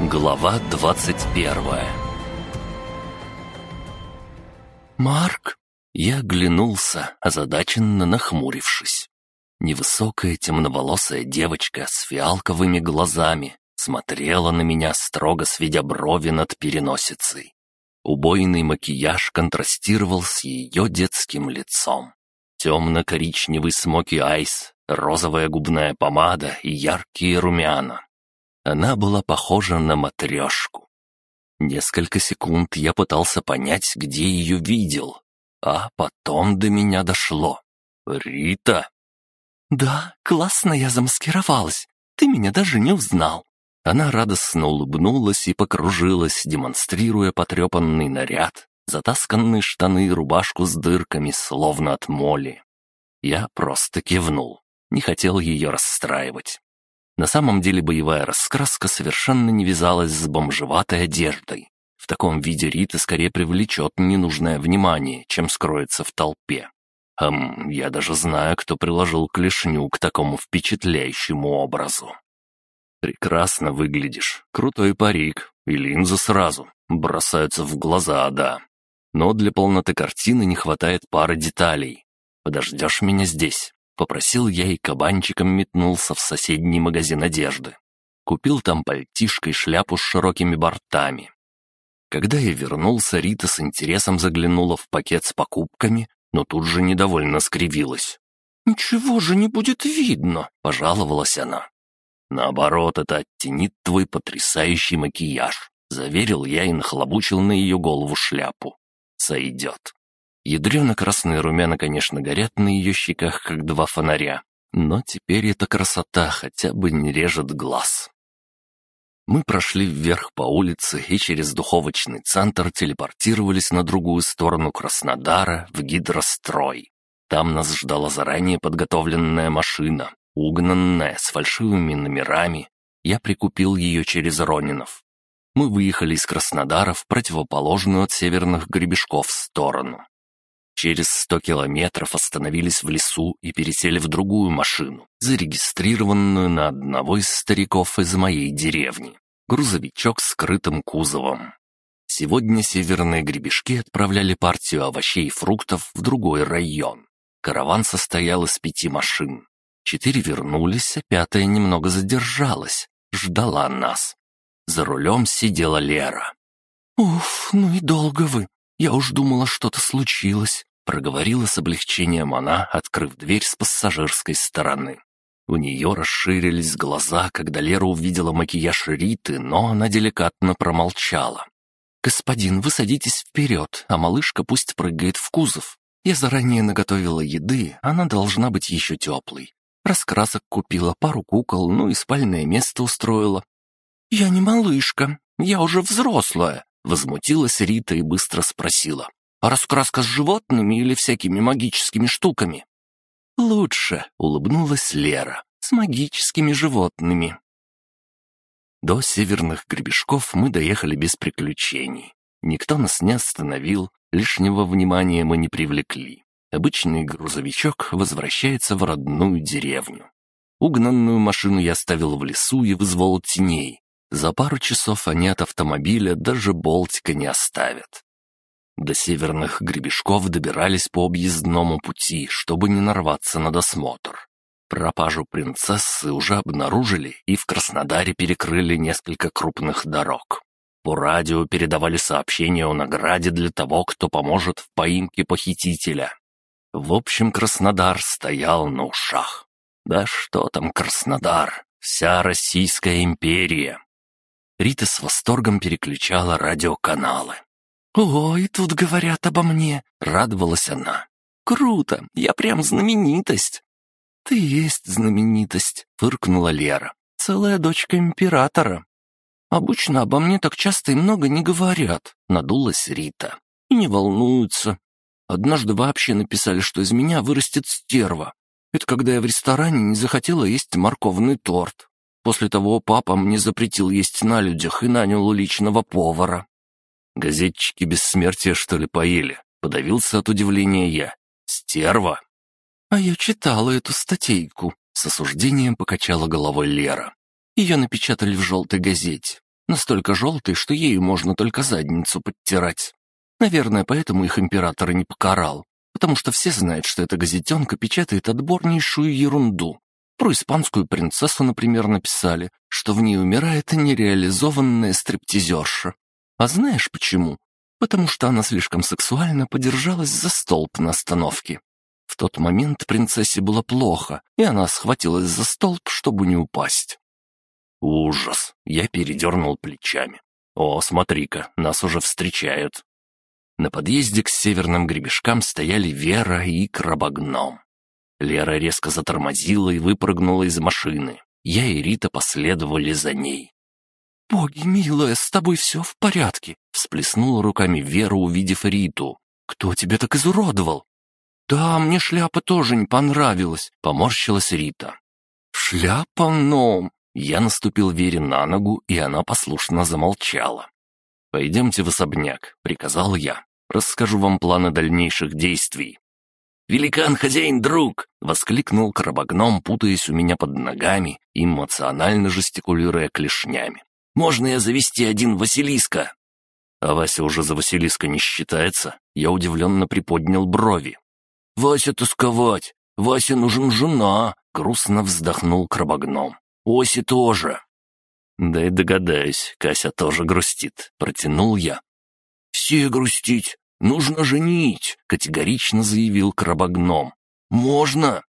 Глава двадцать первая «Марк!» Я оглянулся, озадаченно нахмурившись. Невысокая темноволосая девочка с фиалковыми глазами смотрела на меня, строго сведя брови над переносицей. Убойный макияж контрастировал с ее детским лицом. Темно-коричневый смоки-айс, розовая губная помада и яркие румяна. Она была похожа на матрешку. Несколько секунд я пытался понять, где ее видел, а потом до меня дошло. «Рита!» «Да, классно я замаскировалась. Ты меня даже не узнал». Она радостно улыбнулась и покружилась, демонстрируя потрепанный наряд, затасканные штаны и рубашку с дырками, словно от моли. Я просто кивнул, не хотел ее расстраивать. На самом деле боевая раскраска совершенно не вязалась с бомжеватой одеждой. В таком виде Рита скорее привлечет ненужное внимание, чем скроется в толпе. Хм, я даже знаю, кто приложил клешню к такому впечатляющему образу. Прекрасно выглядишь, крутой парик и линзы сразу, бросаются в глаза, да. Но для полноты картины не хватает пары деталей. Подождешь меня здесь?» Попросил я и кабанчиком метнулся в соседний магазин одежды. Купил там пальтишко и шляпу с широкими бортами. Когда я вернулся, Рита с интересом заглянула в пакет с покупками но тут же недовольно скривилась. «Ничего же не будет видно», — пожаловалась она. «Наоборот, это оттенит твой потрясающий макияж», — заверил я и нахлобучил на ее голову шляпу. «Сойдет». Ядрено-красные румяна, конечно, горят на ее щеках, как два фонаря, но теперь эта красота хотя бы не режет глаз. Мы прошли вверх по улице и через духовочный центр телепортировались на другую сторону Краснодара, в гидрострой. Там нас ждала заранее подготовленная машина, угнанная, с фальшивыми номерами. Я прикупил ее через Ронинов. Мы выехали из Краснодара в противоположную от северных гребешков сторону. Через сто километров остановились в лесу и пересели в другую машину, зарегистрированную на одного из стариков из моей деревни. Грузовичок с скрытым кузовом. Сегодня северные гребешки отправляли партию овощей и фруктов в другой район. Караван состоял из пяти машин. Четыре вернулись, а пятая немного задержалась, ждала нас. За рулем сидела Лера. «Уф, ну и долго вы. Я уж думала, что-то случилось проговорила с облегчением она, открыв дверь с пассажирской стороны. У нее расширились глаза, когда Лера увидела макияж Риты, но она деликатно промолчала. «Господин, вы садитесь вперед, а малышка пусть прыгает в кузов. Я заранее наготовила еды, она должна быть еще теплой. Раскрасок купила, пару кукол, ну и спальное место устроила». «Я не малышка, я уже взрослая», — возмутилась Рита и быстро спросила. Раскраска с животными или всякими магическими штуками?» «Лучше», — улыбнулась Лера, — «с магическими животными». До северных гребешков мы доехали без приключений. Никто нас не остановил, лишнего внимания мы не привлекли. Обычный грузовичок возвращается в родную деревню. Угнанную машину я оставил в лесу и вызвал теней. За пару часов они от автомобиля даже болтика не оставят. До северных гребешков добирались по объездному пути, чтобы не нарваться на досмотр. Пропажу принцессы уже обнаружили и в Краснодаре перекрыли несколько крупных дорог. По радио передавали сообщения о награде для того, кто поможет в поимке похитителя. В общем, Краснодар стоял на ушах. Да что там Краснодар? Вся Российская империя. Рита с восторгом переключала радиоканалы. «Ой, тут говорят обо мне!» — радовалась она. «Круто! Я прям знаменитость!» «Ты есть знаменитость!» — фыркнула Лера. «Целая дочка императора!» «Обычно обо мне так часто и много не говорят», — надулась Рита. «И не волнуются. Однажды вообще написали, что из меня вырастет стерва. Это когда я в ресторане не захотела есть морковный торт. После того папа мне запретил есть на людях и нанял личного повара. Газетчики бессмертия, что ли, поели? Подавился от удивления я. Стерва. А я читала эту статейку. С осуждением покачала головой Лера. Ее напечатали в желтой газете. настолько желтой, что ею можно только задницу подтирать. Наверное, поэтому их император и не покарал, потому что все знают, что эта газетенка печатает отборнейшую ерунду. Про испанскую принцессу, например, написали, что в ней умирает нереализованная стриптизерша. А знаешь почему? Потому что она слишком сексуально подержалась за столб на остановке. В тот момент принцессе было плохо, и она схватилась за столб, чтобы не упасть. Ужас! Я передернул плечами. О, смотри-ка, нас уже встречают. На подъезде к северным гребешкам стояли Вера и Крабогном. Лера резко затормозила и выпрыгнула из машины. Я и Рита последовали за ней. «Боги, милая, с тобой все в порядке!» Всплеснула руками Вера, увидев Риту. «Кто тебя так изуродовал?» «Да, мне шляпа тоже не понравилась», — поморщилась Рита. «Шляпа, но...» Я наступил Вере на ногу, и она послушно замолчала. «Пойдемте в особняк», — приказал я. «Расскажу вам планы дальнейших действий». «Великан, хозяин, друг!» — воскликнул крабогном, путаясь у меня под ногами, эмоционально жестикулируя клешнями. «Можно я завести один Василиска?» А Вася уже за Василиска не считается. Я удивленно приподнял брови. «Вася тосковать! Васе нужен жена!» — грустно вздохнул крабогном. Оси тоже». «Да и догадаюсь, Кася тоже грустит», — протянул я. «Все грустить. Нужно женить», — категорично заявил крабогном. «Можно?»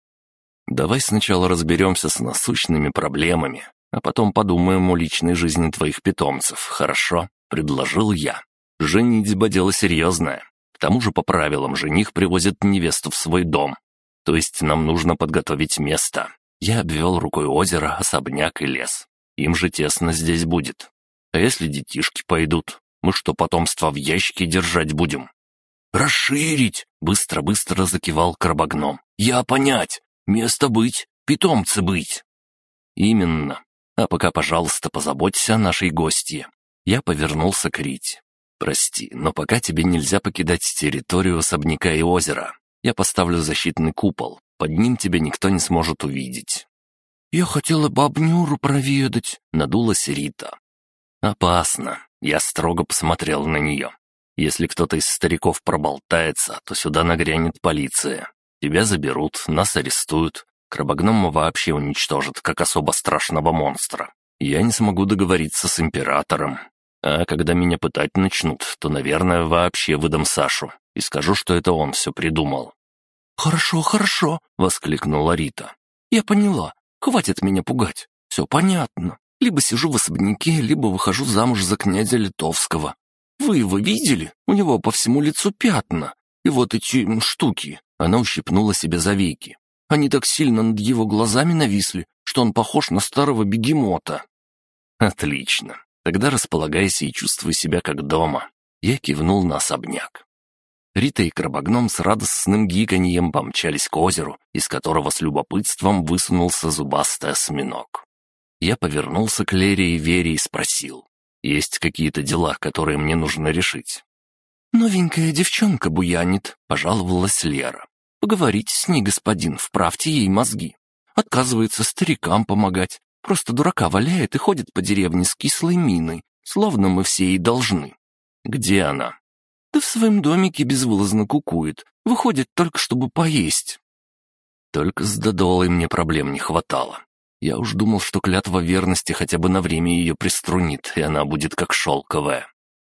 «Давай сначала разберемся с насущными проблемами, а потом подумаем о личной жизни твоих питомцев, хорошо?» — предложил я. «Женитьба — дело серьезное. К тому же по правилам жених привозит невесту в свой дом. То есть нам нужно подготовить место. Я обвел рукой озеро, особняк и лес. Им же тесно здесь будет. А если детишки пойдут? Мы что, потомство в ящике держать будем? «Расширить!» — быстро-быстро закивал крабогном. «Я понять! Место быть, питомцы быть!» «Именно. А пока, пожалуйста, позаботься о нашей гостье». Я повернулся к Рите. «Прости, но пока тебе нельзя покидать территорию особняка и озера. Я поставлю защитный купол. Под ним тебя никто не сможет увидеть». «Я хотела бабнюру проведать», — надулась Рита. «Опасно». Я строго посмотрел на нее. «Если кто-то из стариков проболтается, то сюда нагрянет полиция. Тебя заберут, нас арестуют. Крабогнома вообще уничтожат, как особо страшного монстра. Я не смогу договориться с императором. А когда меня пытать начнут, то, наверное, вообще выдам Сашу и скажу, что это он все придумал. «Хорошо, хорошо!» — воскликнула Рита. «Я поняла. Хватит меня пугать. Все понятно. Либо сижу в особняке, либо выхожу замуж за князя Литовского. Вы его видели? У него по всему лицу пятна. И вот эти штуки». Она ущипнула себе за веки. Они так сильно над его глазами нависли, что он похож на старого бегемота. «Отлично. Тогда располагайся и чувствуй себя как дома». Я кивнул на особняк. Рита и Крабогном с радостным гиканьем помчались к озеру, из которого с любопытством высунулся зубастый осьминог. Я повернулся к Лере и Вере и спросил, есть какие-то дела, которые мне нужно решить. «Новенькая девчонка буянит», — пожаловалась Лера. «Поговорите с ней, господин, вправьте ей мозги. Отказывается старикам помогать, просто дурака валяет и ходит по деревне с кислой миной, словно мы все ей должны». «Где она?» Да в своем домике безвылазно кукует. Выходит только, чтобы поесть. Только с Додолой мне проблем не хватало. Я уж думал, что клятва верности хотя бы на время ее приструнит, и она будет как шелковая.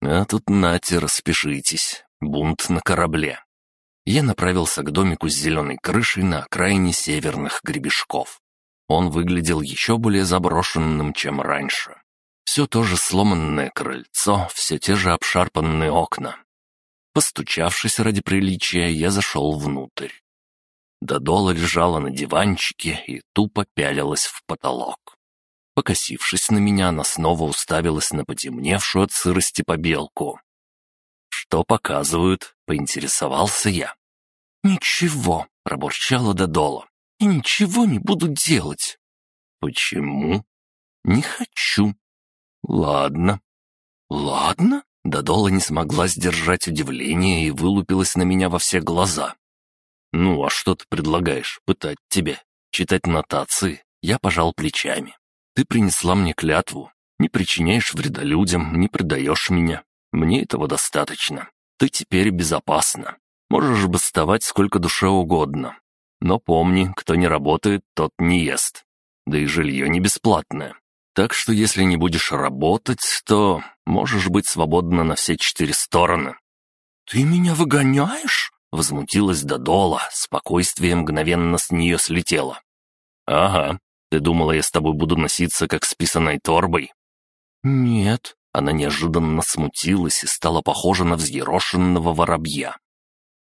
А тут нате, распишитесь. Бунт на корабле. Я направился к домику с зеленой крышей на окраине северных гребешков. Он выглядел еще более заброшенным, чем раньше. Все то же сломанное крыльцо, все те же обшарпанные окна. Постучавшись ради приличия, я зашел внутрь. Додола лежала на диванчике и тупо пялилась в потолок. Покосившись на меня, она снова уставилась на потемневшую от сырости побелку. «Что показывают?» — поинтересовался я. «Ничего», — пробурчала Додола. «И ничего не буду делать». «Почему?» «Не хочу». «Ладно». «Ладно?» Додола не смогла сдержать удивление и вылупилась на меня во все глаза. «Ну, а что ты предлагаешь? Пытать тебя? Читать нотации?» Я пожал плечами. «Ты принесла мне клятву. Не причиняешь вреда людям, не предаешь меня. Мне этого достаточно. Ты теперь безопасна. Можешь бастовать сколько душе угодно. Но помни, кто не работает, тот не ест. Да и жилье не бесплатное. Так что если не будешь работать, то можешь быть свободна на все четыре стороны». «Ты меня выгоняешь?» — возмутилась Додола, спокойствие мгновенно с нее слетело. «Ага. Ты думала, я с тобой буду носиться, как с писаной торбой?» «Нет». Она неожиданно смутилась и стала похожа на взъерошенного воробья.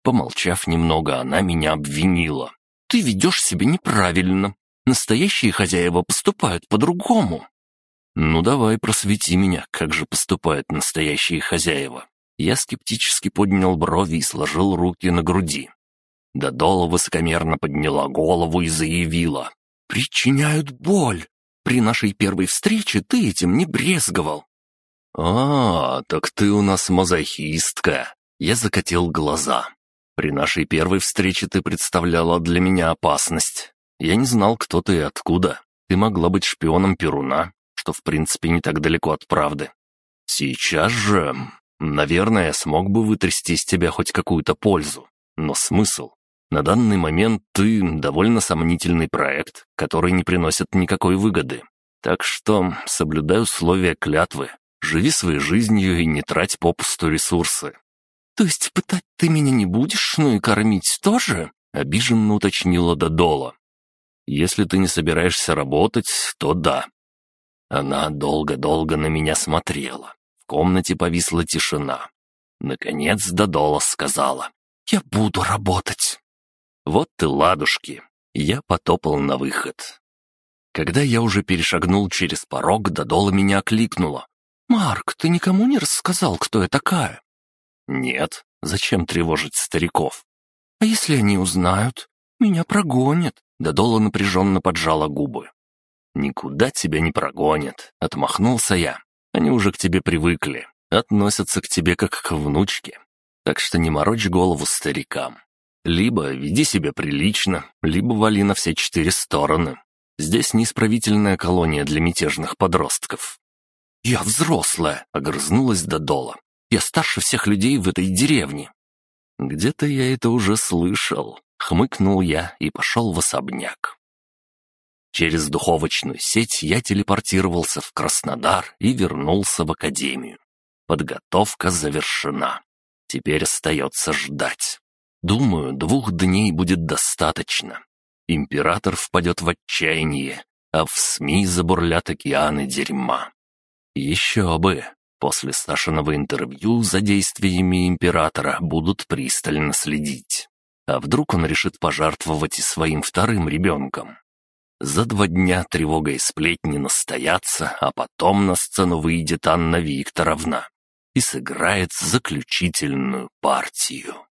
Помолчав немного, она меня обвинила. «Ты ведешь себя неправильно. Настоящие хозяева поступают по-другому». «Ну давай, просвети меня, как же поступают настоящие хозяева». Я скептически поднял брови и сложил руки на груди. Додола высокомерно подняла голову и заявила. «Причиняют боль. При нашей первой встрече ты этим не брезговал». «А, так ты у нас мазохистка». Я закатил глаза. «При нашей первой встрече ты представляла для меня опасность. Я не знал, кто ты и откуда. Ты могла быть шпионом Перуна, что в принципе не так далеко от правды. Сейчас же, наверное, смог бы вытрясти из тебя хоть какую-то пользу. Но смысл? На данный момент ты довольно сомнительный проект, который не приносит никакой выгоды. Так что соблюдай условия клятвы, живи своей жизнью и не трать попусту ресурсы». «То есть пытать ты меня не будешь, ну и кормить тоже?» — обиженно уточнила Додола. «Если ты не собираешься работать, то да». Она долго-долго на меня смотрела. В комнате повисла тишина. Наконец Додола сказала. «Я буду работать». Вот ты ладушки. Я потопал на выход. Когда я уже перешагнул через порог, Додола меня окликнула. «Марк, ты никому не рассказал, кто я такая?» «Нет. Зачем тревожить стариков?» «А если они узнают? Меня прогонят». Додола напряженно поджала губы. «Никуда тебя не прогонят», — отмахнулся я. «Они уже к тебе привыкли, относятся к тебе как к внучке. Так что не морочь голову старикам. Либо веди себя прилично, либо вали на все четыре стороны. Здесь неисправительная колония для мятежных подростков». «Я взрослая», — огрызнулась Додола. «Я старше всех людей в этой деревне». «Где-то я это уже слышал», — хмыкнул я и пошел в особняк. Через духовочную сеть я телепортировался в Краснодар и вернулся в академию. Подготовка завершена. Теперь остается ждать. Думаю, двух дней будет достаточно. Император впадет в отчаяние, а в СМИ забурлят океаны дерьма. Еще бы, после Сашиного интервью за действиями императора будут пристально следить. А вдруг он решит пожертвовать и своим вторым ребенком? За два дня тревога и сплетни настоятся, а потом на сцену выйдет Анна Викторовна и сыграет заключительную партию.